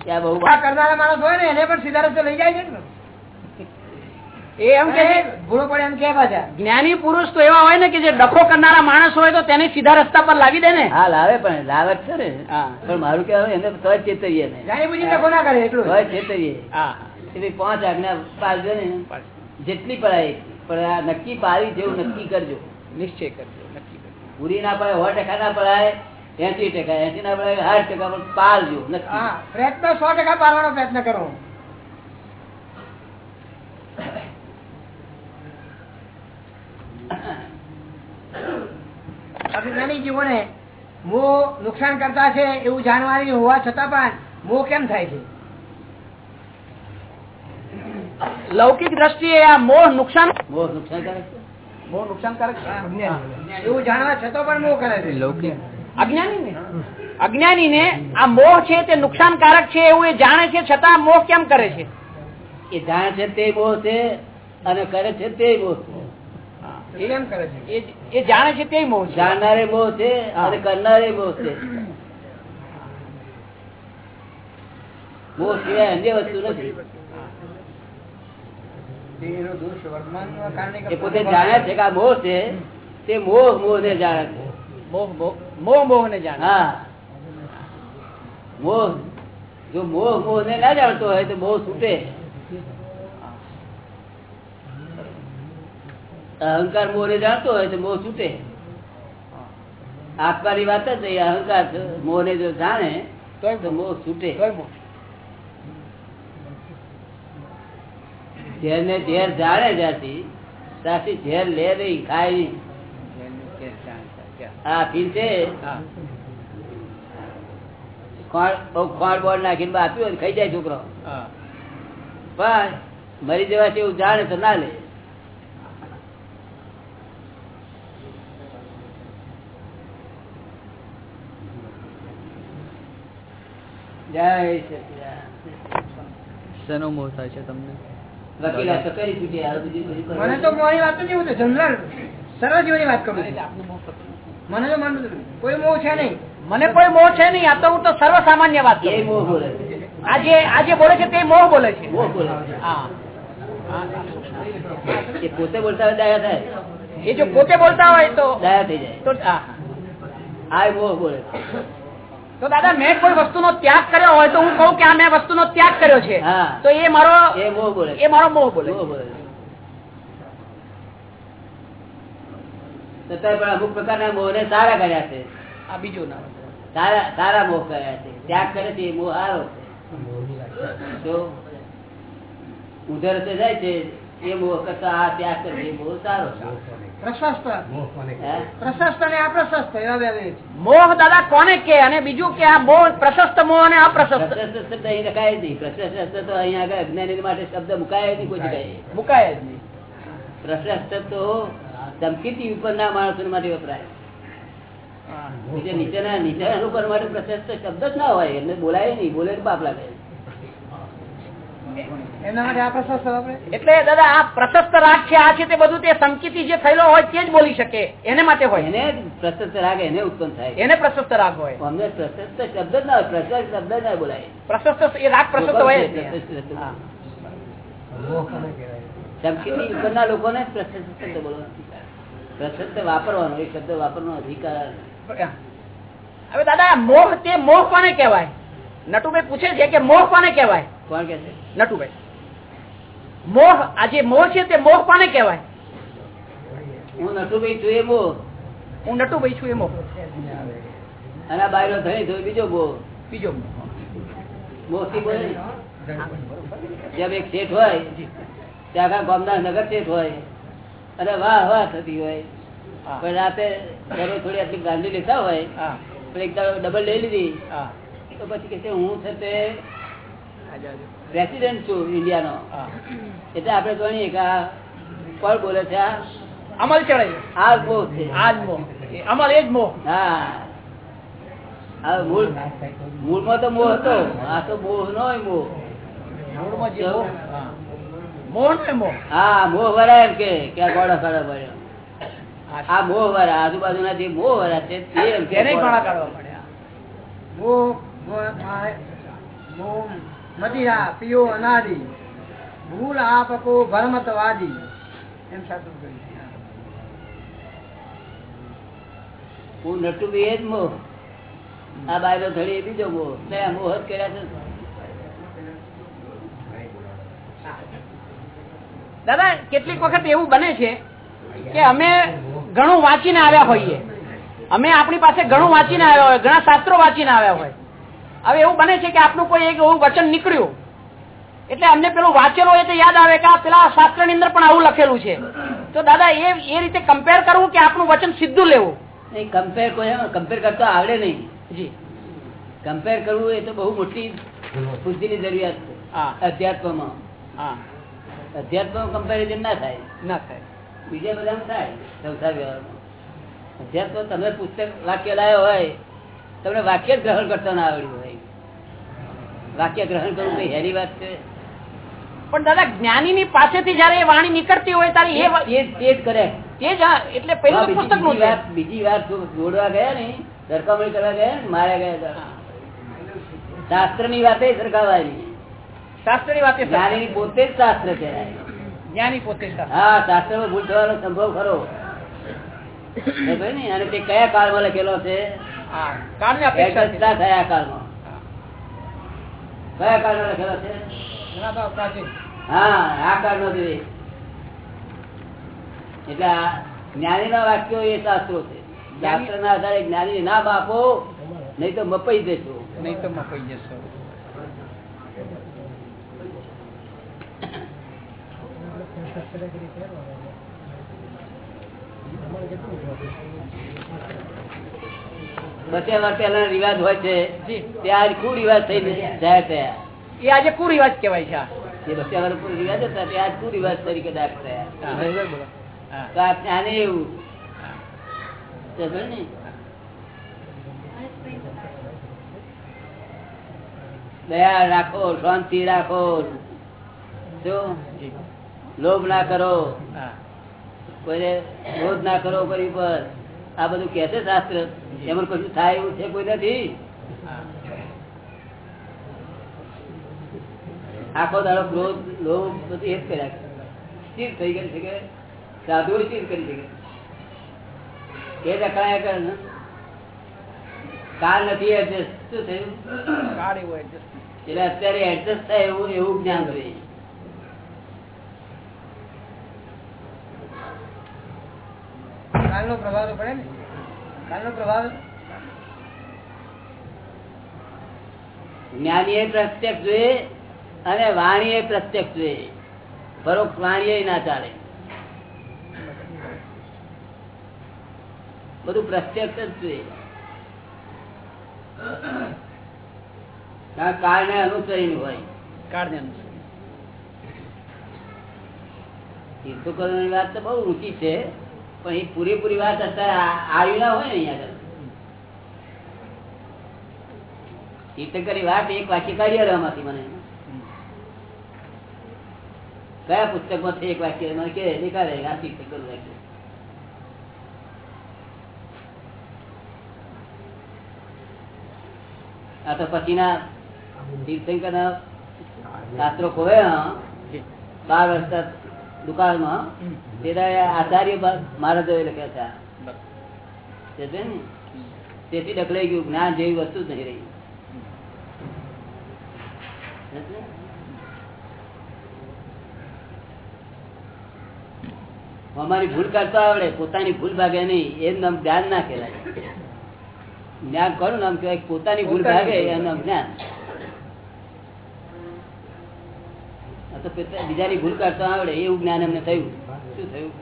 B: આ બહુ
C: કરનારા માણસ હોય ને એને પણ સીધા રસ્તે લઈ જાય છે
E: એ એમ કે
C: ભૂલો પડે એમ કે પાછા.
E: જ્ઞાની પુરુષ તો એવા હોય ને કે જે ડખો કરનારા માણસ હોય તો તેને સીધા રસ્તા પર લાવી દે ને.
B: હા લાવે પણ લાવે છે ને. પણ મારું કહેવાનું એને તો ચેતવીએ ને.
C: ડખો ના કરે એટલું
B: તો ચેતવીએ.
E: હા.
B: કે પાંચ આજ્ઞા પાડજો ને. જેટલી પડાય પણ આ નક્કી પાડી જેવું નક્કી કરજો.
E: નિશ્ચય કરજો નક્કી કરજો.
B: પૂરી ના પડે સો ટકા ના પડાય એસી ટકા એસી ના પડે સાઠ ટકા પણ નક્કી.
C: પ્રયત્ન સો ટકા પાડવાનો પ્રયત્ન કરો. અભિમાની જીવોને મોહ નુકસાન કરતા છે એવું જાણવાની હોવા છતાં પણ મો કેમ થાય છે?
E: લૌકિક દ્રષ્ટિએ આ મોહ નુકસાન
B: બહુ નુકસાનકારક?
E: મોહ નુકસાનકારક
C: એવું જાણવા છતાં પણ મોહ કરે છે.
E: અજ્ઞાની ને અજ્ઞાની ને આ મોહ છે તે નુકસાનકારક છે એવું એ જાણે છે છતાં મોહ કેમ કરે છે?
B: એ જાણે છે તે મોહ છે અને કરે છે તે મોહ. છે
C: એ કેમ કરે છે?
E: એ એ જાણે છે તે મોહ
B: જાણનારે મોહ છે અને કરનારે મોહ છે. મોહ સિવાય અન્ય વસ્તુ નથી.
C: એનો દોષ વર્તમાનમાં કારણે
B: એ પોતે જાણે છે કે આ મોહ છે તે મોહ મોહ ને જાણે છે.
E: મોહ મોહ. મોહ મોહ ને જાણે.
B: હા. મોહ. જો મોહ મોહ ને ના જાણતો હોય તો મોહ છૂટે. અહંકાર મોહ ને જાણતો હોય તો મોહ છૂટે. આત્માની વાત જ નહીં અહંકાર મોહ ને જો જાણે તો મોહ. છૂટે. ઝેર ને ઝેર જાણે જાતી ત્યાંથી ઝેર લે નહીં ખાય નહીં. છે?
E: હા.
B: ખોળ બહુ ખોળ બોળ નાખીને આપ્યું હોય ખાઈ જાય છોકરો. પણ મરી જવા એવું જાણે તો ના લે.
F: શેનો મોહ થાય છે તમને.
C: મને તો વાત હું તો જનરલ. સરળ વાત કરું છું. મને તો મન કોઈ મોહ છે નહીં.
E: મને કોઈ મોહ છે નહીં. આ તો હું તો સર્વ સામાન્ય વાત
B: એ મોહ બોલે છે.
E: આજે આજે બોલે છે તે મોહ બોલે છે.
B: મોહ બોલે છે.
E: હા.
B: એ પોતે બોલતા હોય દયા થાય.
E: એ જો પોતે બોલતા હોય તો
B: દયા થઈ જાય.
E: તો હા.
B: એ મોહ બોલે
E: તો દાદા મેં કોઈ વસ્તુનો ત્યાગ કર્યો હોય તો હું કહું કે આ મેં વસ્તુનો ત્યાગ કર્યો છે.
B: હા.
E: તો એ મારો
B: એ મોહ બોલે
E: એ મારો મોહ બોલે
B: મોહ બોલે પણ અમુક પ્રકારના મોહ ને સારા કર્યા છે.
E: આ બીજો ના
B: સારા સારા મોહ કર્યા છે. ત્યાગ કરે છે એ મોહ સારો છે. તો ઊંધા રસ્તે જાય છે એ મોહ કરતા આ ત્યાગ કરે એ મોહ સારો
C: છે.
E: મોહ દાદા કોને કે અને બીજું કે આ મોહ પ્રશસ્ત મોહ અને અપ્રશસ્ત.
B: પ્રશસ્ત અહીં લખાય નહીં. પ્રશસ્ત તો અહીંયા આગળ અજ્ઞાની માટે શબ્દ મુકાય નહીં કોઈ જગ્યાએ.
E: મુકાય જ નહીં.
B: પ્રશસ્ત તો ધમકીથી ઉપરના માણસો માટે વપરાય. નીચેના નીચેના લોકો માટે પ્રશસ્ત શબ્દ જ ના હોય એમને બોલાય નહીં બોલે તો પાપ લાગે.
E: એટલે દાદા આ પ્રશસ્ત રાગ છે આ છે તે બધું તે સંકેતી જે થયેલો હોય તે જ બોલી શકે એને માટે હોય.
B: એને પ્રશસ્ત રાગ એને ઉત્પન્ન થાય.
E: એને પ્રશસ્ત રાગ હોય.
B: અમને પ્રશસ્ત શબ્દ જ ના હોય પ્રશસ્ત શબ્દ ના બોલાય.
E: પ્રશસ્ત એ રાગ પ્રશસ્ત હોય.
B: ધમકીથી ઉપરના લોકોને પ્રશસ્ત શબ્દ બોલવાનો પ્રશસ્ત વાપરવાનો એ શબ્દ વાપરવાનો અધિકાર
E: હવે દાદા મોહ તે મોહ કોને કહેવાય? નટુભાઈ પૂછે છે કે મોહ કોને કહેવાય?
B: કોણ કે છે?
E: નટુભાઈ. મોહ આ જે મોહ છે તે મોહ કોને કહેવાય?
B: હું નટુભાઈ છું એ મોહ.
E: હું નટુભાઈ છું એ મોહ.
B: અને બાયરો થઈ તો બીજો મોહ.
E: બીજો મોહ.
B: થી બોલે. જેમ એક શેઠ હોય ત્યાં આખા ગામના નગર શેઠ હોય. અને વાહ વાહ થતી હોય. પણ રાતે ઘરે થોડી આટલી ગાંધી લેતા હોય
E: હા.
B: પણ એક ડબલ લઈ લીધી તો પછી કે હું છે તે પ્રેસિડેન્ટ છું ઇન્ડિયાનો
E: હા.
B: એટલે આપણે જાણીએ કે આ કોણ બોલે છે આ?
E: અમલ ચડાય
B: આ મોહ છે.
E: આ જ મોહ. અમલ એ જ મોહ.
B: હા. મૂળ મૂળમાં તો મોહ હતો આ તો મોહ નો મોહ.
E: મૂળમાં જે મોહ. મોહ ને મોહ
B: હા મોહ વરા એમ કે ક્યાં ગોળો કાઢો પડ્યો. આ મોહ વરા આજુબાજુના જે મોહ વરા છે તે એમ કે
E: તેને
B: ગોળો.
E: કાઢવા પડ્યા
C: મોહ, મોહ, આ, મોહ, મદિરા પીઓ અનાદિ ભૂલ આપકો ભરમતવાદી. એમ સાચું કહ્યું.
B: હું નટુ બી એ જ મોહ આ બાયલો ધડી બીજો મોહ મેં મોહ કર્યા છે.
E: દાદા કેટલીક વખત એવું બને છે કે અમે ઘણું વાંચીને આવ્યા હોઈએ. અમે આપણી પાસે ઘણું વાંચીને આવ્યા હોય ઘણા શાસ્ત્રો વાંચીને આવ્યા હોય. હવે એવું બને છે કે આપનું કોઈ એક એવું વચન નીકળ્યું. એટલે અમને પેલું વાંચેલું હોય તો યાદ આવે કે આ પેલા શાસ્ત્રની અંદર પણ આવું લખેલું છે. તો દાદા એ એ રીતે કમ્પેર કરવું કે આપણું વચન સીધું લેવું?
B: નહીં કમ્પેર કોઈ કમ્પેર કરતા આવડે નહીં.
E: જી.
B: કમ્પેર કરવું એ તો બહુ મોટી બુદ્ધિની જરૂરિયાત છે અધ્યાત્મમાં.
E: હા.
B: અધ્યાત્મ કમ્પેરિઝન ના થાય.
E: ના થાય.
B: બીજા બધા થાય સંસાર વ્યવહારમાં. અધ્યાત્મ તમે પુસ્તક વાક્ય લાવ્યો હોય તમને વાક્ય જ ગ્રહણ કરતા ના આવડ્યું હોય. વાક્ય ગ્રહણ કરવું કઈ હેરી વાત છે?
E: પણ દાદા જ્ઞાની ની પાસેથી જયારે એ વાણી નીકળતી હોય ત્યારે એ
B: જ- કરે.
E: એ જ એટલે પેલું
B: બીજી- પુસ્તકનું વાત બીજી વાત જોડવા ગયા ને સરખામણી કરવા ગયા ને માર્યા ગયા શાસ્ત્રની વાતે સરખાવાય
E: શાસ્ત્રની વાત
B: જ્ઞાની પોતે જ શાસ્ત્ર કહેવાય.
E: જ્ઞાની પોતે શાસ્ત્ર.
B: હા શાસ્ત્રમાં ભૂલ થવાનો સંભવ ખરો. *coughs* અને તે કયા કાળમાં લખેલો છે?
E: હા કાળની અપેક્ષા છે.
B: એકતા કયા કાળમાં. કયા કાળમાં લખેલો છે?
C: ઘણા બધા પ્રાચીન.
B: હા આ કાળનો જોઈએ એટલે જ્ઞાની ના વાક્યો એ શાસ્ત્રો છે. શાસ્ત્રના આધારે જ્ઞાની ના બાપો નહીં તો મપાઈ દેશો
E: નહીં તો મપાઈ જશો.
B: બસે વાર રિવાજ હોય છે. ત્યાં કુ થઈ જાહેર થયા.
E: એ આજે કુરિવાજ કહેવાય છે
B: જે બસે વાર રિવાજ હતા તે આજ કુ તરીકે દાખ થયા.
E: હા, બરાબર બોલો. હા.
B: તો આ જ્ઞાને એવું. ને? દયા રાખો શાંતિ રાખો. જી. લોભ ના કરો. કોઈને ક્રોધ ના કરો કોઈ ઉપર. આ બધું કે છે શાસ્ત્ર. એમાં કશું થાય એવું છે કોઈ નથી. આખો દાડો ક્રોધ લોભ બધું એ જ કર્યા સ્થિર થઈ ગઈ છે કે સાધુ સ્થિર કરી શકે. એ રખાયા કરે ને. નથી એડજસ્ટ શું થયું. એટલે અત્યારે એડજસ્ટ થાય એવું એવું જ્ઞાન જોઈએ
C: કાલનો પ્રભાવ તો પડે ને. કાલનો પ્રભાવ
B: જ્ઞાની એ પ્રત્યક્ષ જોઈએ અને વાણી એ પ્રત્યક્ષ જોઈએ પરોક્ષ વાણીએ ના ચાલે. બધું પ્રત્યક્ષ જ જોઈએ કારણ કાળને અનુસરીને હોય.
E: કાળને અનુસરી
B: તીર્થોકરોની વાત તો બહુ ઊંચી છે. પણ પૂરેપૂરી વાત અત્યારે આવી હોય ને અહીંયા વાત, એક વાક્ય કાઢી આલો મને. કયા પુસ્તકમાંથી એક વાક્ય? આ તીર્થંકર વાક્ય? આ તો પછીના તીર્થંકર ના શાસ્ત્રો ખોવે બાર વર્ષ દુકાનમાં તે આચાર્ય મારા જોઈ લખ્યા હતા? તેથી ડકલાઈ ગયું. જ્ઞાન જેવી વસ્તુ જ નહીં રહી. અમારી ભૂલ કરતા આવડે. પોતાની ભૂલ ભાગે નહીં. એમ નામ જ્ઞાન ના કહેવાય. જ્ઞાન કોનું નામ કહેવાય? પોતાની ભૂલ ભાગે એનું નામ જ્ઞાન આ તો બીજાની ભૂલ કરતા આવડે એવું જ્ઞાન એમને થયું. શું થયું?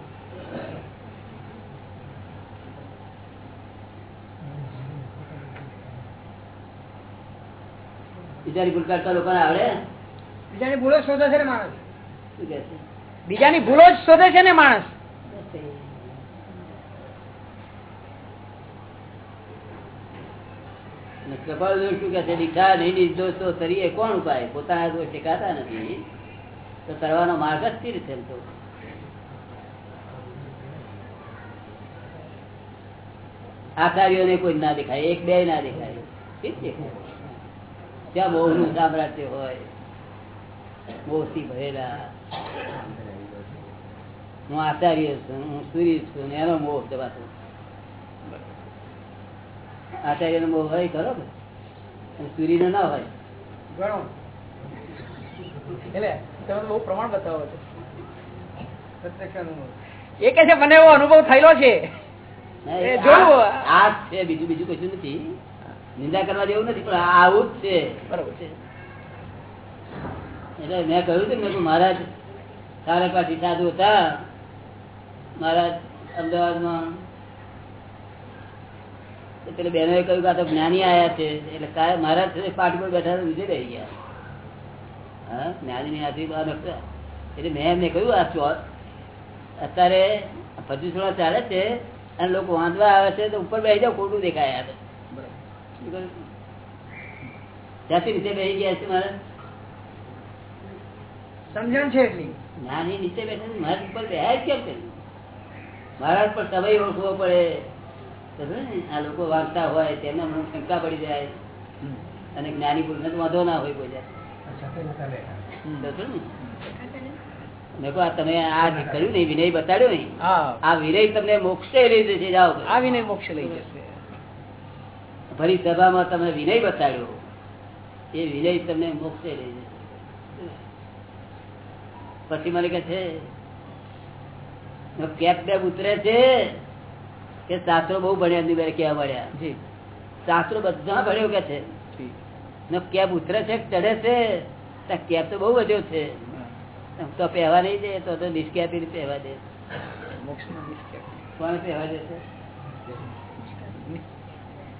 B: બીજાની ભૂલ કરતા લોકો આવડે?
C: બીજાની ભૂલો શોધે છે ને માણસ.
E: બીજાની ભૂલો જ શોધે છે ને માણસ.
B: કપાળદેવ શું કે છે? દીઠા નહીં નિર્દોષો તરીકે કોણ ઉપાય? પોતાના દોષ શીખાતા નથી. તો કરવાનો માર્ગ સ્થિર છે તો. કોઈ ના દેખાય, એક બે ના દેખાય. ત્યાં બહુ નું સામ્રાજ્ય હોય મોહથી ભરેલા. હું આચાર્ય છું, હું સૂર્ય છું એનો મોહ દબાતો આચાર્ય નો મોહ હોય ખરો? સૂર્ય નો ના હોય.
E: એટલે તમે બહુ પ્રમાણ બતાવો છો. એ કે છે મને એવો અનુભવ થયેલો છે.
B: આ- છે બીજું બીજું કશું નથી. નિંદા કરવા જેવું નથી પણ આવું જ છે.
E: બરોબર છે.
B: એટલે મેં કહ્યું હતું ને મેં મહારાજ સારા પાછી સાધુ હતા. મહારાજ અમદાવાદમાં. પેલી બહેનોએ કહ્યું કે આ તો જ્ઞાની આયા છે. એટલે મહારાજ છે તે પર બેઠા વિજય રહી ગયા. હા? જ્ઞાની હાથી બહાર એટલે મેં એમને કહ્યું આ ચોથ અત્યારે પચીસ ચાલે છે અને લોકો વાંધવા આવે છે તો ઉપર બેસી જાવ ખોટું દેખાય યાર જાતિ રીતે નીચે બેસી ગયા છે મારા?
C: સમજણ છે એટલી.
B: નાની નીચે બેઠે મારા ઉપર બેહાય કેમ કર્યું મારા પર સમય ઓળખવો પડે. ને? આ લોકો વાંચતા હોય તેમને મને શંકા પડી જાય. અને જ્ઞાની પુરુષને વાંધો ના હોય કોઈ. તમે આ કર્યું ને વિનય બતાડ્યો ને આ વિનય તમને મોક્ષે લઈ જશે જાઓ
E: આવીને મોક્ષ લઈ જશે.
B: ફરી સભામાં તમે વિનય બતાડ્યો એ વિનય તમને મોક્ષે લઈ જશે. પછી મને કે છે કેપ બેપ ઉતરે છે કે શાસ્ત્રો બહુ ભણ્યા એમની બેરે મળ્યા શાસ્ત્રો બધા ભણ્યો કે છે કેપ ઉતરે છે ચડે છે? કેપ તો બહુ વધ્યો છે. તો પહેવા નહીં દે તો નિષ્કેપી પહેવા દે. કોને પહેવા દે છે?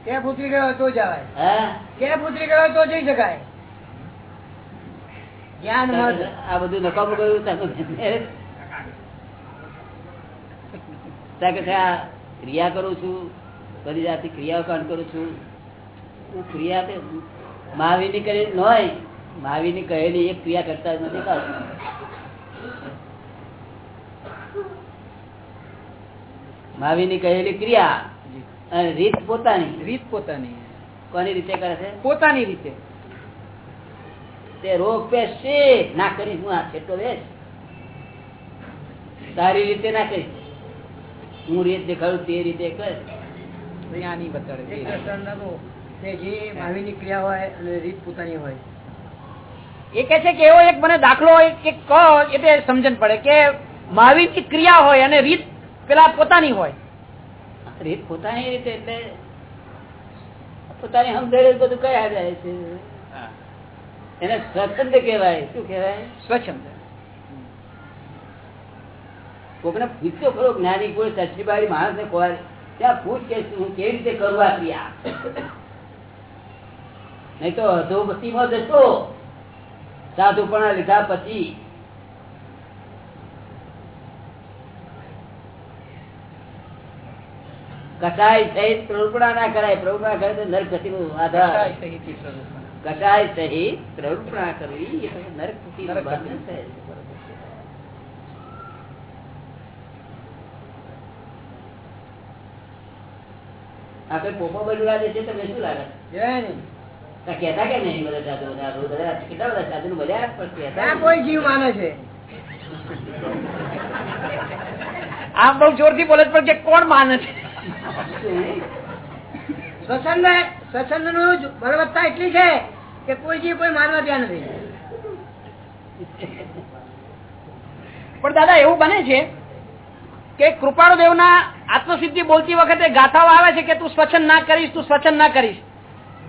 C: કેપ ઉતરી ગયો તો જવાય
B: હા?
C: કેપ ઉતરી ગયો તો જઈ શકાય. જ્ઞાન
B: આ બધું નકામું તમે આ ક્રિયા કરું છું બધી જાતિ ક્રિયાઓ કાંડ કરું છું. હું ક્રિયા મહાવીર કરી ન હોય મહાવીરની કહેલી એક ક્રિયા કરતા જ નથી કાઢતું. મહાવીરની કહેલી ક્રિયા અને રીત પોતાની.
E: રીત પોતાની.
B: કોની રીતે કરે છે?
E: પોતાની રીતે.
B: તે રોગ પેશે ના કરીશ હું આ છેટો વેશ. તારી રીતે ના કરીશ. હું રીત દેખાડું તે રીતે કર.
E: જ્ઞાની બતાડે
C: જે
E: છે.
C: ની ક્રિયા હોય અને રીત પોતાની હોય
E: એ કે છે કે એવો એક મને દાખલો એક એક કહો એટલે સમજણ પડે કે મહાવીરની ક્રિયા હોય અને રીત પેલા પોતાની હોય.
B: રીત પોતાની રીતે એટલે પોતાની સમજણ બધું કયા જાય છે? એને સ્વચ્છંદ કહેવાય. શું કહેવાય?
E: સ્વચ્છંદ.
B: કોકને પૂછ્યો ખરો જ્ઞાની કોઈ સચીબારી માણસ ને ખોવાય ત્યાં પૂછ કે હું કેવી રીતે કરું આ ક્રિયા? નહીં તો અધોગતિમાં જશો. સાધુપણા લીધા પછી કસાય સહિત પ્રવૃપણા ના કરાય. પ્રવૃપણા કરે તો નરક ગતિ નો આધાર કસાય સહિત પ્રવૃપણા કરવી એ ગતિ નું બંધન છે. આપણે પોપો બદલવા દે છે તમને શું લાગે?
C: જય નહીં.
B: તો કહેતા કે નહીં બધા સાધુ બધા બધા કેટલા બધા સાધુ બધા પણ કહેતા
C: કોઈ જીવ માને છે. *laughs*
E: આમ બહુ જોરથી બોલે પણ કે કોણ માને છે? *laughs*
C: સ્વચ્છંદ સ્વચ્છંદનું બળવત્તા એટલી છે કે કોઈ જીવ કોઈ માનવા ત્યાં નથી. *laughs*
E: પણ દાદા એવું બને છે કે કૃપાળુ દેવના આત્મસિદ્ધિ બોલતી વખતે ગાથાઓ આવે છે કે તું સ્વચ્છંદ ના કરીશ તું સ્વચ્છંદ ના કરીશ.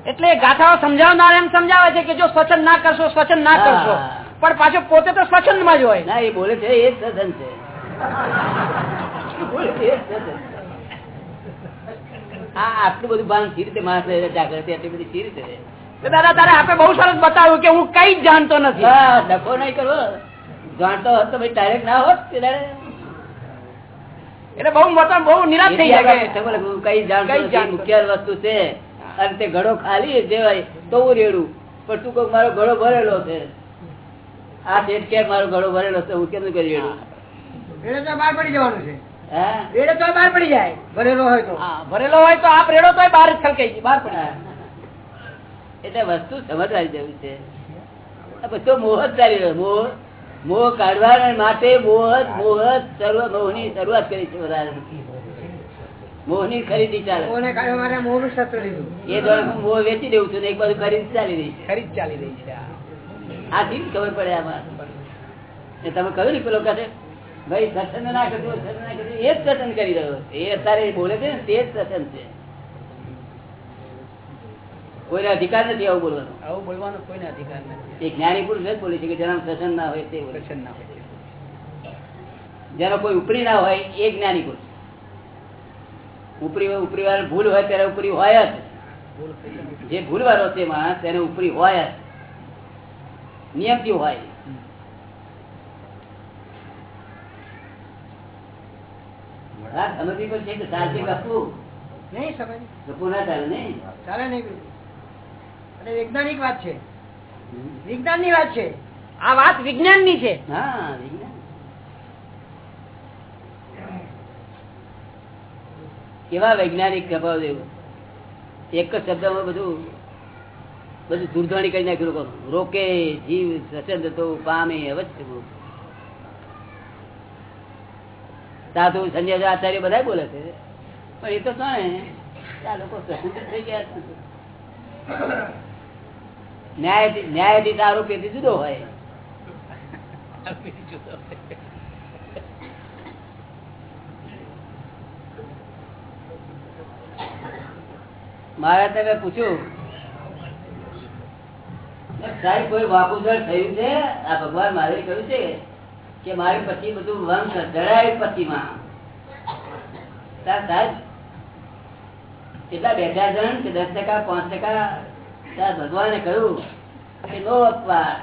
E: એટલે ગાથાઓ સમજાવનાર એમ સમજાવે છે કે જો સ્વચ્છંદ ના કરશો સ્વચ્છંદ ના કરશો. પણ પાછો પોતે તો સ્વચ્છંદમાં જ હોય.
B: ના એ બોલે છે એ જ સદન છે. એ બોલે છે, એ જ સદન છે. આ આટલું બધું ભાન સી રીતે માણસ જાગૃતિ આટલી બધી સી રીતે?
E: દાદા તારે આપે બહુ સરસ બતાવ્યું કે હું કઈ જ જાણતો નથી.
B: ડખો નહીં કરવો જાણતો હોત તો ભાઈ ડાયરેક્ટ ના હોત
E: એટલે બહુ મોટો બહુ નિરાશ થઈ જાય
B: કઈ જાણતો મુખ્ય વસ્તુ છે. અને તે ઘડો ખાલી દેવાય તો હું રેડું. પણ તું કહું મારો ઘડો ભરેલો છે. આ શેઠ કે મારો ઘડો ભરેલો છે હું કેમ કરી રેડું?
C: રેડે તો બહાર પડી જવાનું છે.
B: હા?
C: તો બહાર પડી જાય. ભરેલો હોય તો.
E: ભરેલો હોય તો આપ રેડો તો બહાર છલકાઈ બહાર પડી
B: હા. એટલે વસ્તુ સમજવાની જરૂર છે. બધો મોહ જ ચાલી રહ્યો મોહ. મોહ કાઢવા માટે મોહ મોહ સર્વ મોહની શરૂઆત કરી છે વધારે મોહની ખરીદી ચાલે.
C: મોહનું લીધું.
B: એ જોડે મોહ વેચી દેવું છું એક બાજુ ખરીદ ચાલી રહી છે.
E: ખરીદ ચાલી રહી છે આ.
B: આ ખબર પડે આમાં. તમે કહ્યું ને પેલો કહે ભાઈ સત્સંગ ના કરજો સત્સંગ ના કરજો. એ જ સત્સંગ કરી રહ્યો એ અત્યારે બોલે છે ને તે જ સત્સંગ છે. કોઈને અધિકાર નથી આવું બોલવાનો.
E: આવું બોલવાનો કોઈને અધિકાર નથી.
B: એ જ્ઞાની પુરુષ જ બોલે છે કે જેના સત્સંગ ના હોય તે
E: સત્સંગ ના હોય
B: જેનો કોઈ ઉપરી ના હોય એ જ્ઞાની પુરુષ. ઉપરી ઉપરી વાળા ભૂલ હોય ત્યારે ઉપરી હોય જ. જે ભૂલ વાળો છે માણસ તેને ઉપરી હોય જ. નિયમથી હોય. વાત સમજવી પડશે કે ચાલતી ગપુ
C: નહીં સમજ
B: ગપુ ના ચાલે નહીં?
C: ચાલે નહીં અને વૈજ્ઞાનિક વાત છે. વિજ્ઞાનની વાત છે.
E: આ વાત વિજ્ઞાનની છે.
B: હા વિજ્ઞાન. કેવા વૈજ્ઞાનિક ગપાવ દેવું એક જ શબ્દમાં બધું બધું દૂરધણી કરી નાખ્યું લોકો. રોકે જીવ સચંદ તો પામે અવશ્ય. સાધુ સંજય આચાર્ય બધા બોલે છે. પણ એ તો જાણે કે આ લોકો સ્વતંત્ર થઈ ગયા. ન્યાયાધીશ ન્યાયાધીશ આરોપીથી જુદો હોય. મારા તમે પૂછ્યું? સાહેબ, કોઈ વાકુસળ થયું છે? આ ભગવાન મારે કહ્યું છે કે મારી પછી બધું વંશ જડાય પછીમાં સાહેબ કેટલા બે ચાર જણ કે દસ ટકા, પાંચ ટકા? ત્યાં ભગવાને કહ્યું કે નો અપવાદ.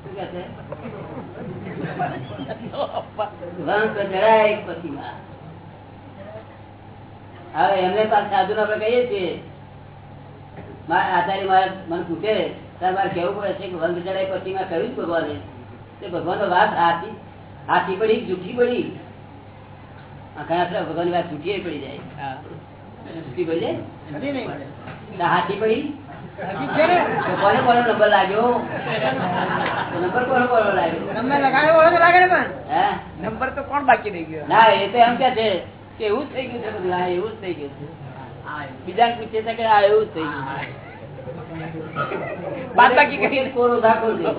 B: શું કે છે? વંશ જડાય પછીમાં હવે એમને પાછ સાધુ આપણે કહીએ છીએ મારા આચાર્ય મારે મને પૂછે ત્યારે મારે કેવું પડે છે કે વંધ જડાય પછી મેં કહ્યું જ ભગવાને? તે ભગવાન વાત હાથી હાથી પડી જૂઠી પડી. ઘણા ભગવાન વાત જૂઠી પડી જાય. જૂઠી પડી જાય? હાથી પડી.
C: હજી છે ને?
B: તો કોને કોનો નંબર લાગ્યો? નંબર કોનો કોનો લાગ્યો?
C: તમને લગાડ્યો હોય તો લાગે ને પણ.
E: નંબર તો કોણ બાકી રહી ગયો?
B: ના એ તો એમ કે છે કે એવું જ થઈ ગયું છે બધું. હા એવું જ થઈ ગયું છે. બીજા પૂછે છે કે આ એવું થઈ ગયું.
E: બાદ બાકી કોરો
B: છે.